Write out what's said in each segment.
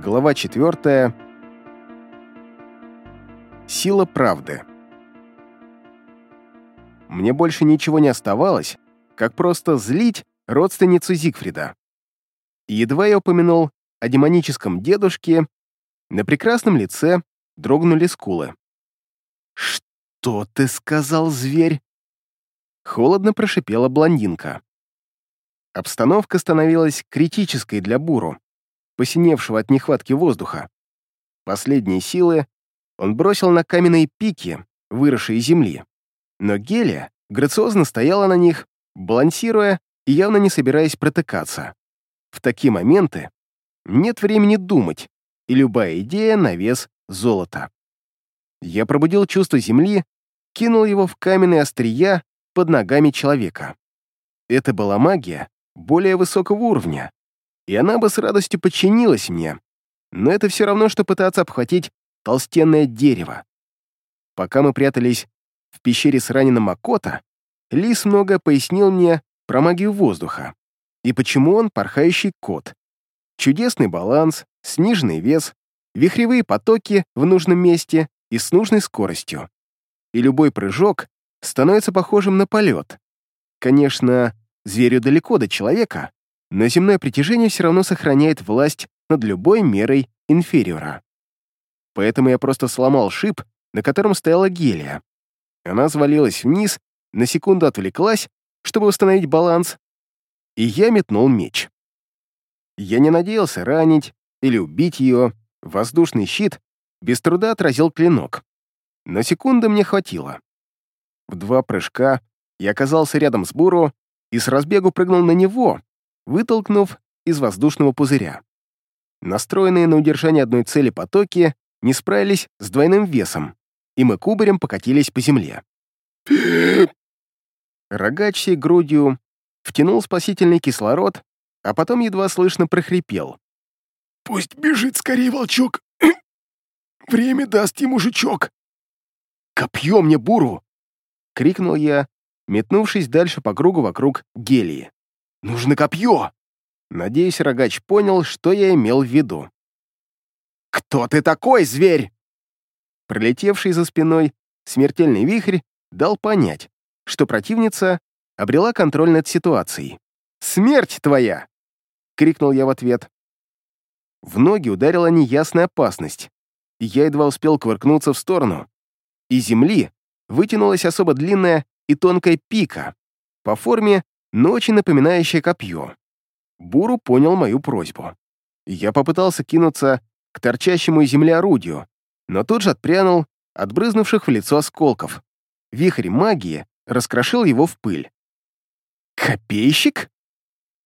Глава 4. Сила правды. Мне больше ничего не оставалось, как просто злить родственницу Зигфрида. Едва я упомянул о демоническом дедушке, на прекрасном лице дрогнули скулы. «Что ты сказал, зверь?» Холодно прошипела блондинка. Обстановка становилась критической для Буру, посиневшего от нехватки воздуха. Последние силы он бросил на каменные пики, выросшие земли. Но Гелия грациозно стояла на них, балансируя и явно не собираясь протыкаться. В такие моменты нет времени думать, и любая идея на вес золота. Я пробудил чувство земли, кинул его в каменные острия под ногами человека. Это была магия более высокого уровня, и она бы с радостью подчинилась мне, но это все равно, что пытаться обхватить толстенное дерево. Пока мы прятались в пещере с раненым Макота, Лис много пояснил мне про магию воздуха и почему он порхающий кот. Чудесный баланс, сниженный вес, вихревые потоки в нужном месте и с нужной скоростью. И любой прыжок становится похожим на полет. Конечно, зверю далеко до человека, но земное притяжение все равно сохраняет власть над любой мерой инфериора. Поэтому я просто сломал шип, на котором стояла гелия. Она свалилась вниз, на секунду отвлеклась, чтобы восстановить баланс, и я метнул меч. Я не надеялся ранить или убить ее, воздушный щит без труда отразил клинок. На секунду мне хватило. В два прыжка я оказался рядом с Буру и с разбегу прыгнул на него, вытолкнув из воздушного пузыря. Настроенные на удержание одной цели потоки не справились с двойным весом, и мы кубарем покатились по земле. Рогач всей грудью втянул спасительный кислород, а потом едва слышно прохрипел. «Пусть бежит скорее, волчок! Время даст ему жучок!» «Копье мне, буру!» — крикнул я, метнувшись дальше по кругу вокруг гелии. «Нужно копье!» Надеюсь, рогач понял, что я имел в виду. «Кто ты такой, зверь?» Пролетевший за спиной смертельный вихрь дал понять, что противница обрела контроль над ситуацией. «Смерть твоя!» — крикнул я в ответ. В ноги ударила неясная опасность, и я едва успел кувыркнуться в сторону. Из земли вытянулась особо длинная и тонкая пика, по форме, но очень напоминающая копье. Буру понял мою просьбу. Я попытался кинуться к торчащему из земли орудию, но тут же отпрянул от брызнувших в лицо осколков. Вихрь магии раскрошил его в пыль. «Копейщик?»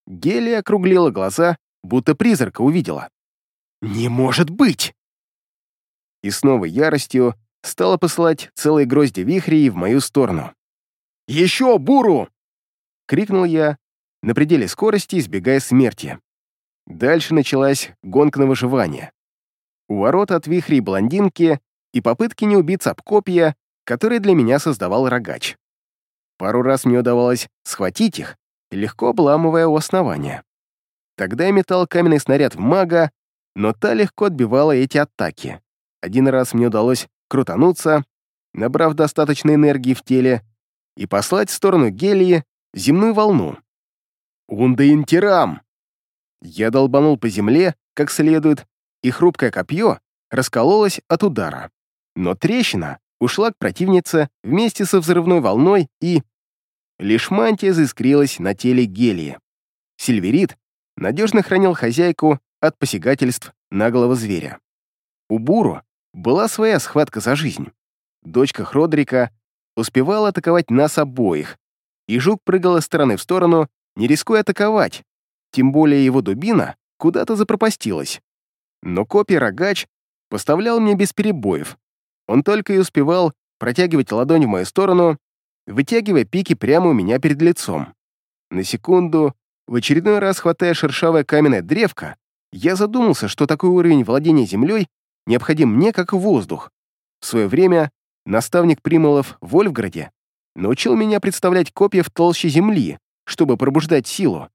Гелия округлила глаза, будто призрака увидела. «Не может быть!» И снова яростью стала посылать целые грозди вихрей в мою сторону. «Еще буру!» — крикнул я, на пределе скорости избегая смерти. Дальше началась гонка на выживание. У ворот от вихрей блондинки и попытки не убиться об копья, которые для меня создавал рогач. Пару раз мне удавалось схватить их, легко обламывая у основания. Тогда я метал каменный снаряд в мага, но та легко отбивала эти атаки. Один раз мне удалось крутануться, набрав достаточно энергии в теле, и послать в сторону гелии земную волну. Ундаинтирам! Я долбанул по земле как следует, и хрупкое копье раскололось от удара. Но трещина ушла к противнице вместе со взрывной волной и... Лишь мантия заискрилась на теле гелии. Сильверит надежно хранил хозяйку от посягательств наглого зверя. У Буру была своя схватка за жизнь. Дочка Хродрика успевала атаковать нас обоих, и жук прыгал из стороны в сторону, не рискуя атаковать, тем более его дубина куда-то запропастилась. Но копий рогач поставлял мне без перебоев. Он только и успевал протягивать ладонь в мою сторону, вытягивая пики прямо у меня перед лицом. На секунду, в очередной раз хватая шершавое каменное древко, я задумался, что такой уровень владения землей необходим мне как воздух. В свое время наставник Примолов в Вольфграде научил меня представлять копья в толще земли, чтобы пробуждать силу.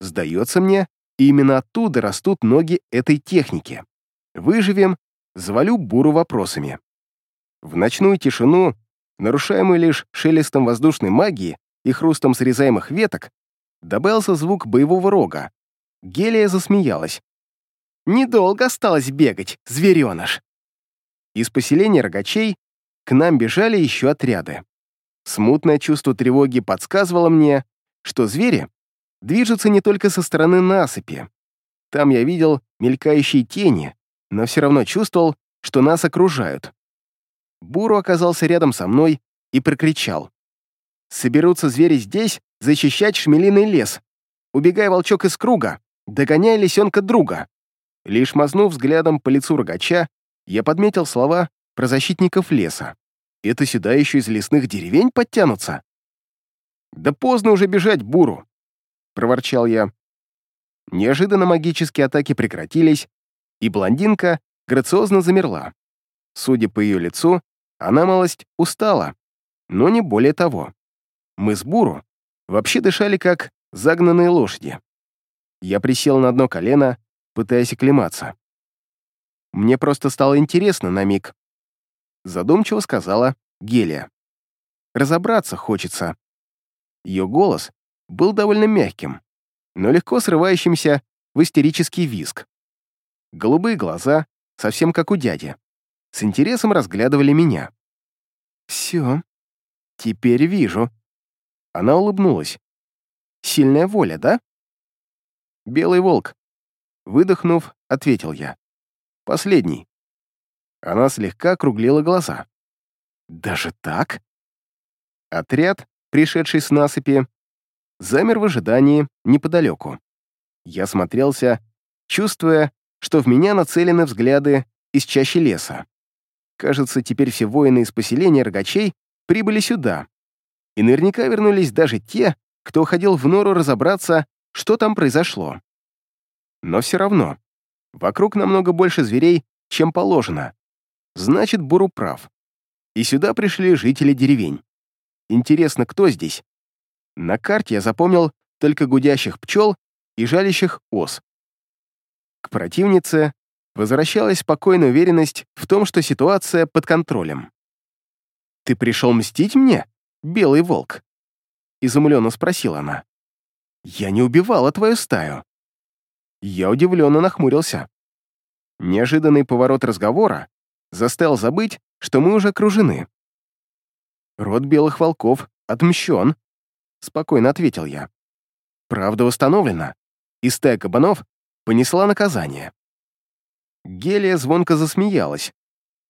Сдается мне, именно оттуда растут ноги этой техники. Выживем, завалю буру вопросами. В ночную тишину, нарушаемую лишь шелестом воздушной магии и хрустом срезаемых веток, добавился звук боевого рога. Гелия засмеялась. «Недолго осталось бегать, звереныш!» Из поселения рогачей к нам бежали еще отряды. Смутное чувство тревоги подсказывало мне, что звери движутся не только со стороны насыпи. Там я видел мелькающие тени, но все равно чувствовал, что нас окружают. Буру оказался рядом со мной и прокричал. «Соберутся звери здесь защищать шмелиный лес. Убегай, волчок, из круга, догоняй лисенка друга». Лишь мазнув взглядом по лицу рогача, я подметил слова про защитников леса. Это сюда еще из лесных деревень подтянутся? Да поздно уже бежать, буру, проворчал я. Неожиданно магические атаки прекратились, и блондинка грациозно замерла. Судя по ее лицу, она малость устала, но не более того. Мы с Буру вообще дышали как загнанные лошади. Я присел на одно колено, пытаясь оклематься. Мне просто стало интересно на миг, задумчиво сказала Гелия. Разобраться хочется. Ее голос был довольно мягким, но легко срывающимся в истерический визг. Голубые глаза, совсем как у дяди, с интересом разглядывали меня. «Все, теперь вижу». Она улыбнулась. «Сильная воля, да?» «Белый волк», — выдохнув, ответил я. «Последний». Она слегка округлила глаза. «Даже так?» Отряд, пришедший с насыпи, замер в ожидании неподалеку. Я смотрелся, чувствуя, что в меня нацелены взгляды из чащи леса. Кажется, теперь все воины из поселения рогачей прибыли сюда. И наверняка вернулись даже те, кто ходил в нору разобраться, что там произошло. Но все равно, вокруг намного больше зверей, чем положено. Значит, Буру прав. И сюда пришли жители деревень. Интересно, кто здесь? На карте я запомнил только гудящих пчел и жалящих ос. К противнице возвращалась спокойная уверенность в том, что ситуация под контролем. «Ты пришел мстить мне, белый волк?» Изумленно спросила она. «Я не убивала твою стаю». Я удивленно нахмурился. Неожиданный поворот разговора заставил забыть, что мы уже окружены. «Род белых волков отмщен», — спокойно ответил я. «Правда установлена, и стая кабанов понесла наказание». Гелия звонко засмеялась,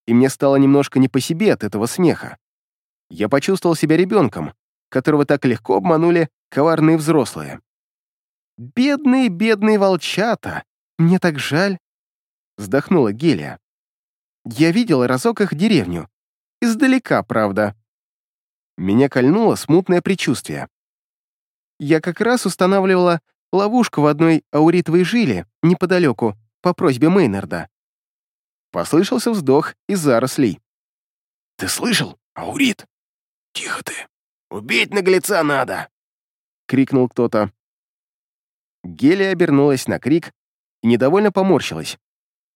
и мне стало немножко не по себе от этого смеха. Я почувствовал себя ребенком, которого так легко обманули коварные взрослые. «Бедные, бедные волчата! Мне так жаль!» — вздохнула Гелия. Я видела разок их деревню. Издалека, правда. Меня кольнуло смутное предчувствие. Я как раз устанавливала ловушку в одной ауритовой жиле неподалеку, по просьбе Мейнарда. Послышался вздох из зарослей. «Ты слышал, аурит? Тихо ты. Убить наглеца надо!» — крикнул кто-то. Гелия обернулась на крик и недовольно поморщилась.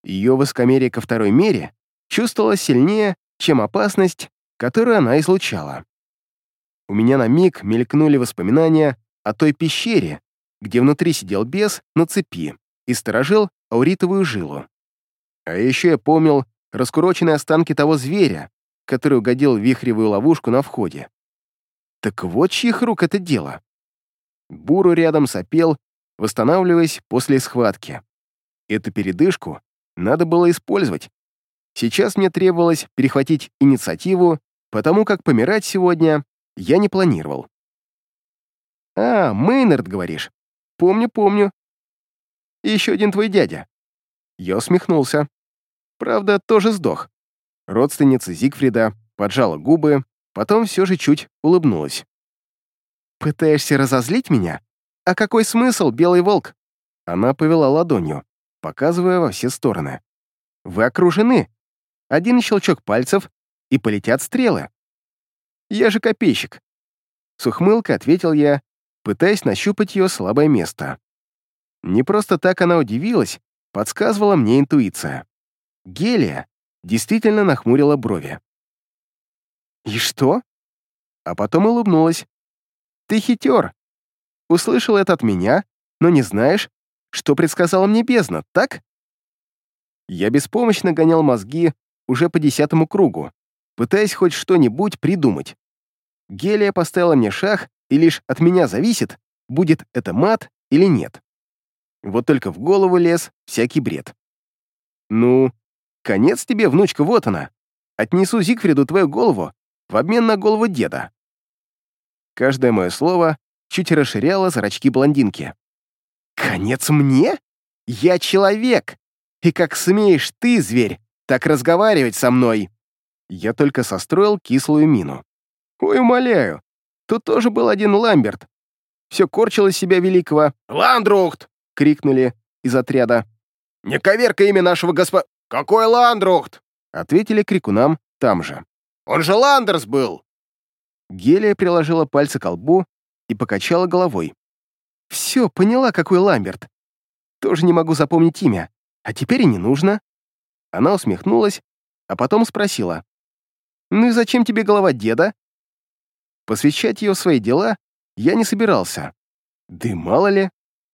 Ее высокомерие ко второй мере чувствовала сильнее, чем опасность, которую она излучала. У меня на миг мелькнули воспоминания о той пещере, где внутри сидел бес на цепи и сторожил ауритовую жилу. А еще я помнил раскуроченные останки того зверя, который угодил в вихревую ловушку на входе. Так вот чьих рук это дело. Буру рядом сопел, восстанавливаясь после схватки. Эту передышку надо было использовать, Сейчас мне требовалось перехватить инициативу, потому как помирать сегодня я не планировал. «А, Мейнард, говоришь? Помню, помню. Еще один твой дядя». Я усмехнулся. Правда, тоже сдох. Родственница Зигфрида поджала губы, потом все же чуть улыбнулась. «Пытаешься разозлить меня? А какой смысл, белый волк?» Она повела ладонью, показывая во все стороны. «Вы окружены. Один щелчок пальцев, и полетят стрелы. Я же копейщик. С ухмылкой ответил я, пытаясь нащупать ее слабое место. Не просто так она удивилась, подсказывала мне интуиция. Гелия действительно нахмурила брови. «И что?» А потом улыбнулась. «Ты хитер. Услышал это от меня, но не знаешь, что предсказала мне бездна, так?» Я беспомощно гонял мозги уже по десятому кругу, пытаясь хоть что-нибудь придумать. Гелия поставила мне шах, и лишь от меня зависит, будет это мат или нет. Вот только в голову лез всякий бред. «Ну, конец тебе, внучка, вот она. Отнесу Зигфриду твою голову в обмен на голову деда». Каждое мое слово чуть расширяло зрачки блондинки. «Конец мне? Я человек! И как смеешь ты, зверь, так разговаривать со мной?» Я только состроил кислую мину. «Ой, умоляю, тут тоже был один Ламберт. Все корчил себя великого. «Ландрухт!» — крикнули из отряда. «Не коверка имя нашего госпо...» «Какой Ландрухт?» — ответили крикунам там же. «Он же Ландерс был!» Гелия приложила пальцы к лбу и покачала головой. «Все, поняла, какой Ламберт. Тоже не могу запомнить имя. А теперь и не нужно». Она усмехнулась, а потом спросила. «Ну и зачем тебе голова деда?» Посвящать ее в свои дела я не собирался. Да мало ли,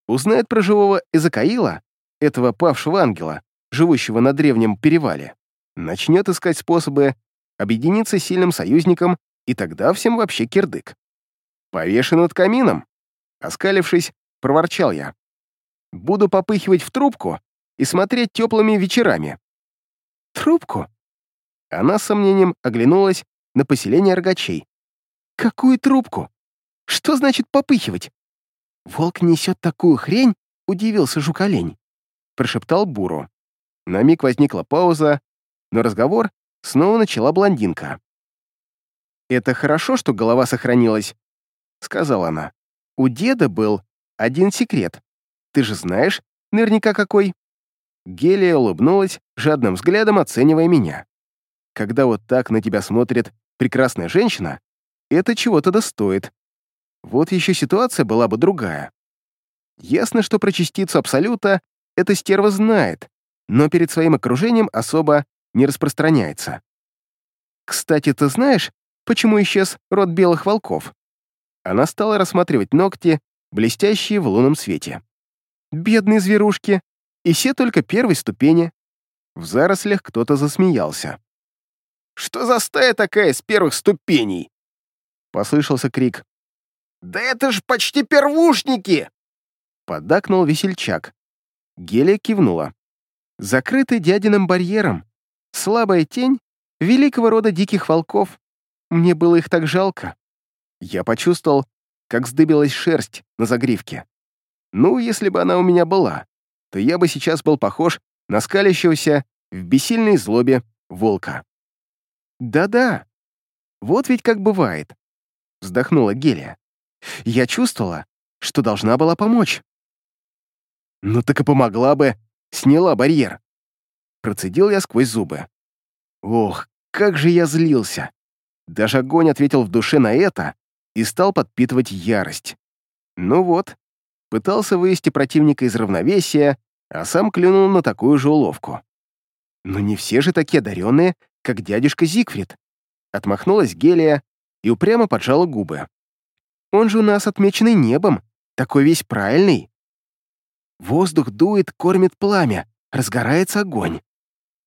узнает про живого Эзакаила, этого павшего ангела, живущего на древнем перевале, начнет искать способы объединиться с сильным союзником, и тогда всем вообще кирдык. Повешен над камином. Оскалившись, проворчал я. Буду попыхивать в трубку и смотреть теплыми вечерами. Трубку? Она с сомнением оглянулась на поселение рогачей. Какую трубку? Что значит попыхивать? Волк несет такую хрень, удивился жук-олень. Прошептал Буру. На миг возникла пауза, но разговор снова начала блондинка. «Это хорошо, что голова сохранилась», — сказала она. «У деда был один секрет. Ты же знаешь наверняка какой?» Гелия улыбнулась, жадным взглядом оценивая меня. Когда вот так на тебя смотрит прекрасная женщина, это чего-то достоит. Вот еще ситуация была бы другая. Ясно, что про частицу Абсолюта эта стерва знает, но перед своим окружением особо не распространяется. Кстати, ты знаешь, почему исчез род белых волков? Она стала рассматривать ногти, блестящие в лунном свете. Бедные зверушки, и все только первой ступени. В зарослях кто-то засмеялся. «Что за стая такая с первых ступеней?» Послышался крик. «Да это ж почти первушники!» Поддакнул весельчак. Гелия кивнула. Закрытый дядиным барьером. Слабая тень великого рода диких волков. Мне было их так жалко. Я почувствовал, как вздыбилась шерсть на загривке. Ну, если бы она у меня была, то я бы сейчас был похож на скалящегося в бессильной злобе волка. «Да-да, вот ведь как бывает», — вздохнула Гелия. «Я чувствовала, что должна была помочь». «Ну так и помогла бы, сняла барьер». Процедил я сквозь зубы. Ох, как же я злился. Даже огонь ответил в душе на это и стал подпитывать ярость. Ну вот, пытался вывести противника из равновесия, а сам клюнул на такую же уловку. Но не все же такие одаренные, как дядюшка Зигфрид. Отмахнулась Гелия и упрямо поджала губы. Он же у нас отмеченный небом, такой весь правильный. Воздух дует, кормит пламя, разгорается огонь.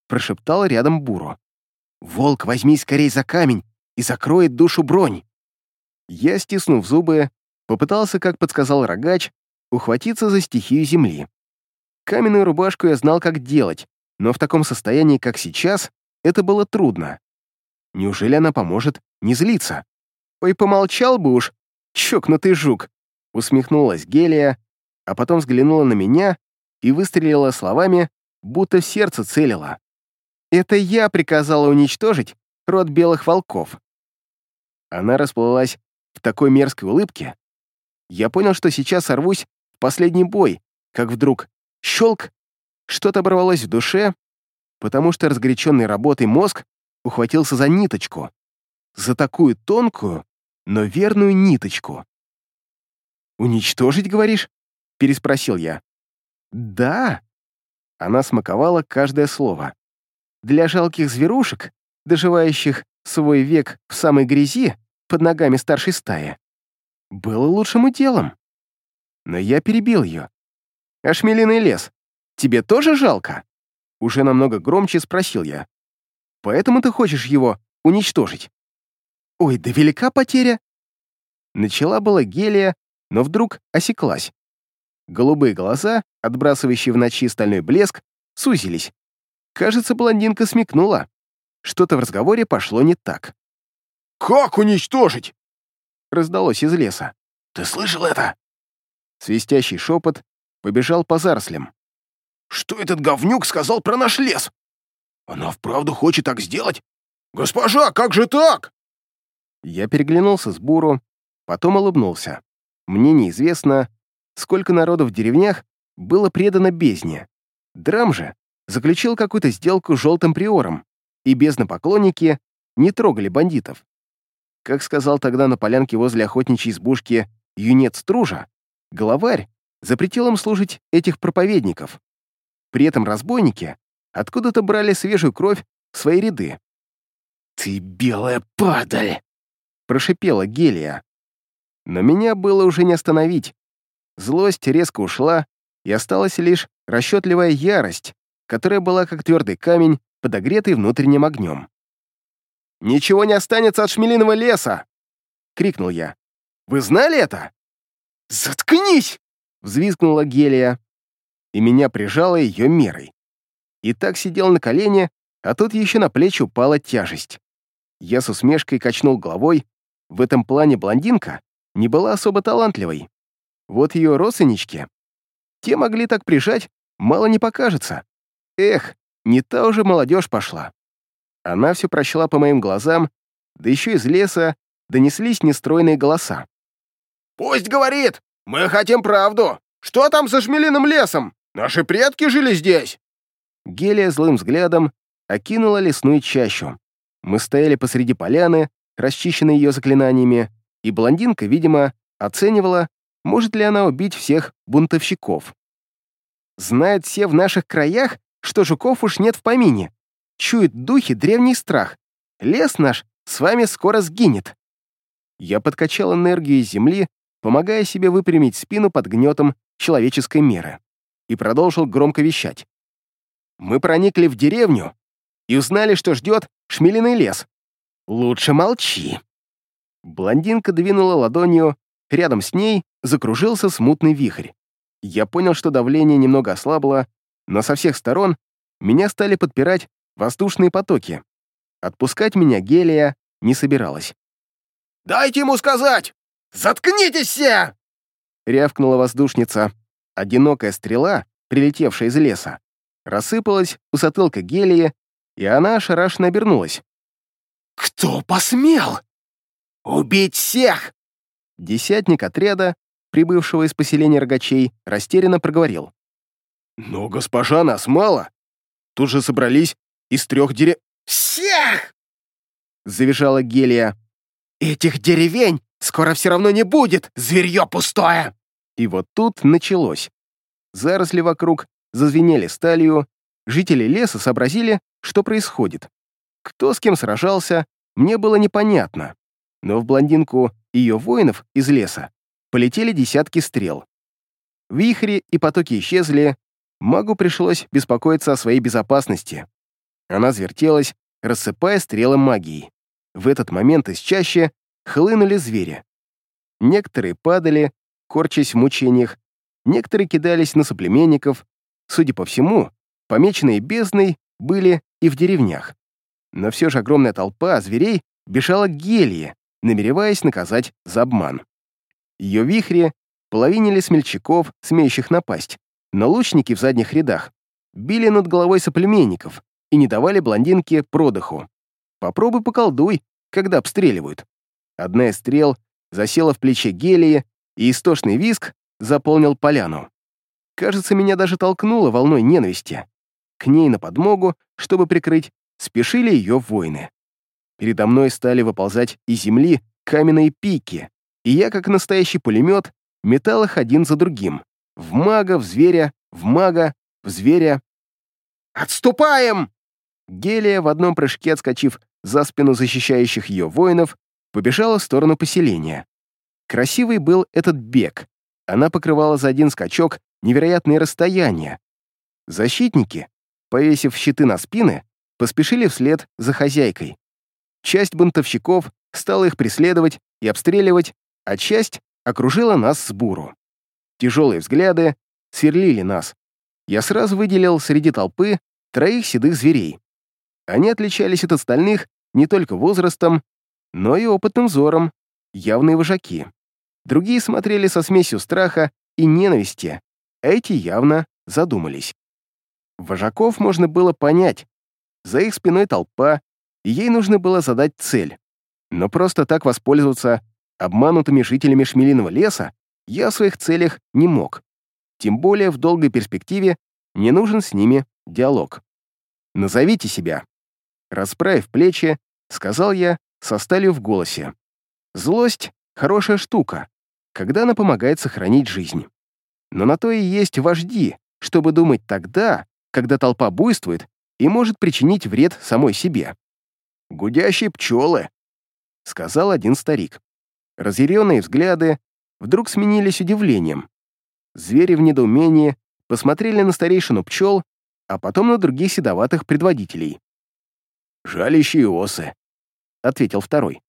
Прошептал рядом Буру. «Волк, возьми скорей за камень и закроет душу бронь!» Я, стиснув зубы, попытался, как подсказал рогач, ухватиться за стихию земли. Каменную рубашку я знал, как делать, но в таком состоянии, как сейчас, это было трудно. Неужели она поможет не злиться? «Ой, помолчал бы уж, чокнутый жук!» усмехнулась Гелия, а потом взглянула на меня и выстрелила словами, будто в сердце целила. «Это я приказала уничтожить род белых волков». Она расплылась в такой мерзкой улыбке. Я понял, что сейчас сорвусь в последний бой, как вдруг щелк, что-то оборвалось в душе, потому что разгоряченный работой мозг ухватился за ниточку, за такую тонкую, но верную ниточку. «Уничтожить, говоришь?» — переспросил я. «Да». Она смаковала каждое слово. для жалких зверушек, доживающих свой век в самой грязи под ногами старшей стаи, было лучшим уделом. Но я перебил ее. «Ашмелиный лес, тебе тоже жалко?» Уже намного громче спросил я. «Поэтому ты хочешь его уничтожить?» «Ой, да велика потеря!» Начала была Гелия, но вдруг осеклась. Голубые глаза, отбрасывающие в ночи стальной блеск, сузились. Кажется, блондинка смекнула. Что-то в разговоре пошло не так. «Как уничтожить?» Раздалось из леса. «Ты слышал это?» Свистящий шепот побежал по зарослям. «Что этот говнюк сказал про наш лес? Она вправду хочет так сделать? Госпожа, как же так?» Я переглянулся с Буру, потом улыбнулся. Мне неизвестно, сколько народу в деревнях было предано бездне. Драм же заключил какую-то сделку с желтым приором, и безднопоклонники не трогали бандитов. Как сказал тогда на полянке возле охотничьей избушки юнец Стружа, главарь запретил им служить этих проповедников. При этом разбойники откуда-то брали свежую кровь в свои ряды. «Ты белая падаль!» — прошипела Гелия. Но меня было уже не остановить. Злость резко ушла, и осталась лишь расчетливая ярость, которая была как твердый камень, подогретый внутренним огнем. «Ничего не останется от шмелиного леса!» — крикнул я. «Вы знали это?» «Заткнись!» — взвизгнула Гелия, и меня прижала ее мерой. И так сидел на колене, а тут еще на плечи упала тяжесть. Я с усмешкой качнул головой. В этом плане блондинка не была особо талантливой. Вот ее родственнички. Те могли так прижать, мало не покажется. Эх, не та уже молодежь пошла. Она все прочла по моим глазам, да еще из леса донеслись нестройные голоса. «Пусть говорит! Мы хотим правду! Что там за шмелиным лесом? Наши предки жили здесь!» Гелия злым взглядом окинула лесную чащу. Мы стояли посреди поляны, расчищенной ее заклинаниями, и блондинка, видимо, оценивала, может ли она убить всех бунтовщиков. Знают все в наших краях, что жуков уж нет в помине. Чуют духи древний страх. Лес наш с вами скоро сгинет. Я подкачал энергию из земли, помогая себе выпрямить спину под гнетом человеческой меры, и продолжил громко вещать. Мы проникли в деревню и узнали, что ждет шмелиный лес. Лучше молчи. Блондинка двинула ладонью, рядом с ней закружился смутный вихрь. Я понял, что давление немного ослабло, но со всех сторон меня стали подпирать воздушные потоки. Отпускать меня Гелия не собиралась. «Дайте ему сказать! Заткнитесь все!» рявкнула воздушница. Одинокая стрела, прилетевшая из леса, рассыпалась у затылка Гелии, и она ошарашенно обернулась. «Кто посмел? Убить всех!» Десятник отряда, прибывшего из поселения рогачей, растерянно проговорил. «Но, госпожа, нас мало. Тут же собрались из трех дерев...» «Всех!» — завизжала Гелия. «Этих деревень скоро все равно не будет, зверье пустое!» И вот тут началось. Заросли вокруг зазвенели сталью, жители леса сообразили, что происходит. Кто с кем сражался, мне было непонятно. Но в блондинку ее воинов из леса полетели десятки стрел. Вихри и потоки исчезли, магу пришлось беспокоиться о своей безопасности. Она звертелась, рассыпая стрелы магии. В этот момент из чаще хлынули звери. Некоторые падали, корчась в мучениях, некоторые кидались на соплеменников. Судя по всему, помеченные бездной были и в деревнях. Но все же огромная толпа зверей бежала к Гелии, намереваясь наказать за обман. Ее вихри половинили смельчаков, смеющих напасть, но лучники в задних рядах били над головой соплеменников и не давали блондинке продыху. Попробуй поколдуй, когда обстреливают. Одна из стрел засела в плече Гелии, и истошный виск заполнил поляну. Кажется, меня даже толкнуло волной ненависти. К ней на подмогу, чтобы прикрыть, спешили ее воины. Передо мной стали выползать из земли каменные пики, и я, как настоящий пулемет, метал их один за другим. В мага, в зверя, в мага, в зверя. «Отступаем!» Гелия, в одном прыжке отскочив за спину защищающих ее воинов, побежала в сторону поселения. Красивый был этот бег. Она покрывала за один скачок невероятные расстояния. Защитники, повесив щиты на спины, поспешили вслед за хозяйкой. Часть бунтовщиков стала их преследовать и обстреливать, а часть окружила нас с буру. Тяжелые взгляды сверлили нас. Я сразу выделил среди толпы троих седых зверей. Они отличались от остальных не только возрастом, но и опытным взором, явные вожаки. Другие смотрели со смесью страха и ненависти, эти явно задумались. Вожаков можно было понять. За их спиной толпа, и ей нужно было задать цель. Но просто так воспользоваться обманутыми жителями Шмелиного леса я в своих целях не мог. Тем более в долгой перспективе не нужен с ними диалог. «Назовите себя». Расправив плечи, сказал я со сталью в голосе. «Злость — хорошая штука, когда она помогает сохранить жизнь. Но на то и есть вожди, чтобы думать тогда, когда толпа буйствует и может причинить вред самой себе. «Гудящие пчелы», — сказал один старик. Разъяренные взгляды вдруг сменились удивлением. Звери в недоумении посмотрели на старейшину пчел, а потом на других седоватых предводителей. «Жалящие осы», — ответил второй.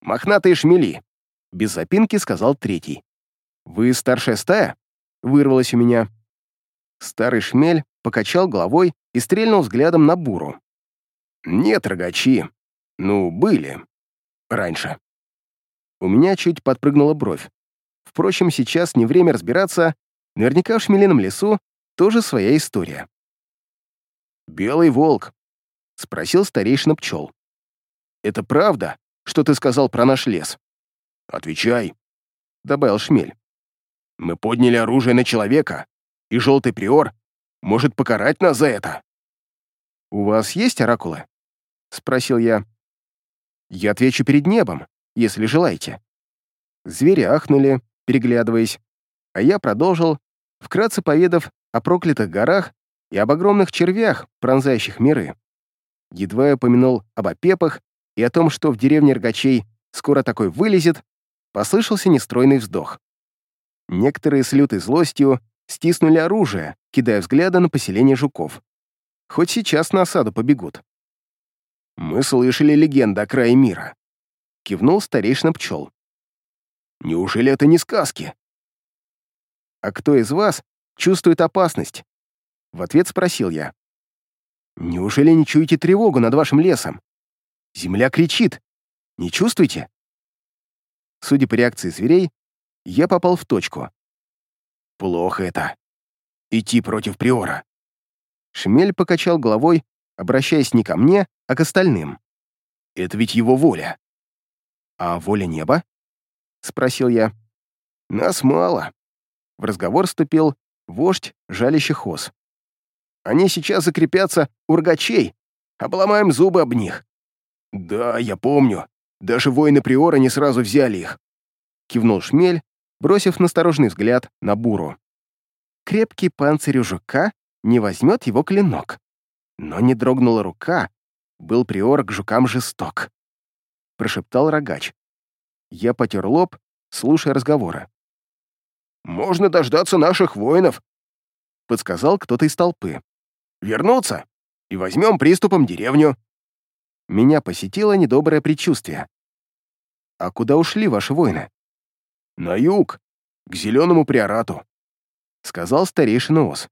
«Мохнатые шмели», — без запинки сказал третий. «Вы старшая стая?» — вырвалось у меня. Старый шмель покачал головой и стрельнул взглядом на буру. «Нет, рогачи. Ну, были. Раньше». У меня чуть подпрыгнула бровь. Впрочем, сейчас не время разбираться, наверняка в Шмелином лесу тоже своя история. «Белый волк», — спросил старейшина пчел. «Это правда, что ты сказал про наш лес?» «Отвечай», — добавил Шмель. «Мы подняли оружие на человека, и желтый приор может покарать нас за это». «У вас есть оракулы?» — спросил я. «Я отвечу перед небом, если желаете». Звери ахнули, переглядываясь, а я продолжил, вкратце поведав о проклятых горах и об огромных червях, пронзающих миры. Едва я упомянул об опепах и о том, что в деревне Рогачей скоро такой вылезет, послышался нестройный вздох. Некоторые с лютой злостью стиснули оружие, кидая взгляды на поселение жуков. Хоть сейчас на осаду побегут. «Мы слышали легенду о крае мира», — кивнул старейшина пчел. «Неужели это не сказки?» «А кто из вас чувствует опасность?» В ответ спросил я. «Неужели не чуете тревогу над вашим лесом? Земля кричит. Не чувствуете?» Судя по реакции зверей, я попал в точку. Плохо это. Идти против Приора. Шмель покачал головой, обращаясь не ко мне, а к остальным. Это ведь его воля. А воля неба? Спросил я. Нас мало. В разговор вступил вождь жалящих ос. Они сейчас закрепятся у рогачей, обломаем зубы об них. Да, я помню. Даже воины Приора не сразу взяли их. Кивнул Шмель, бросив насторожный взгляд на буру. Крепкий панцирь у жука не возьмет его клинок. Но не дрогнула рука, был приор к жукам жесток. Прошептал рогач. Я потер лоб, слушая разговоры. «Можно дождаться наших воинов», — подсказал кто-то из толпы. «Вернуться и возьмем приступом деревню». Меня посетило недоброе предчувствие. «А куда ушли ваши воины?» «На юг, к зеленому приорату», — сказал старейшина Ос.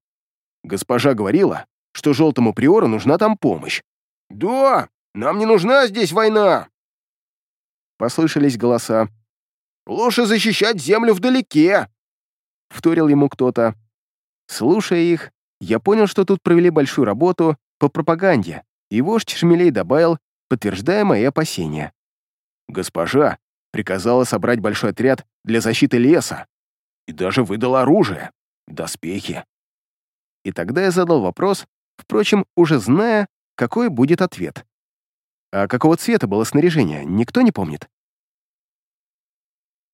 «Госпожа говорила, что желтому приору нужна там помощь». «Да, нам не нужна здесь война!» Послышались голоса. «Лучше защищать землю вдалеке!» Вторил ему кто-то. Слушая их, я понял, что тут провели большую работу по пропаганде, и вождь Шмелей добавил, подтверждая мои опасения. «Госпожа приказала собрать большой отряд для защиты леса и даже выдала оружие, доспехи. И тогда я задал вопрос, впрочем, уже зная, какой будет ответ. А какого цвета было снаряжение, никто не помнит?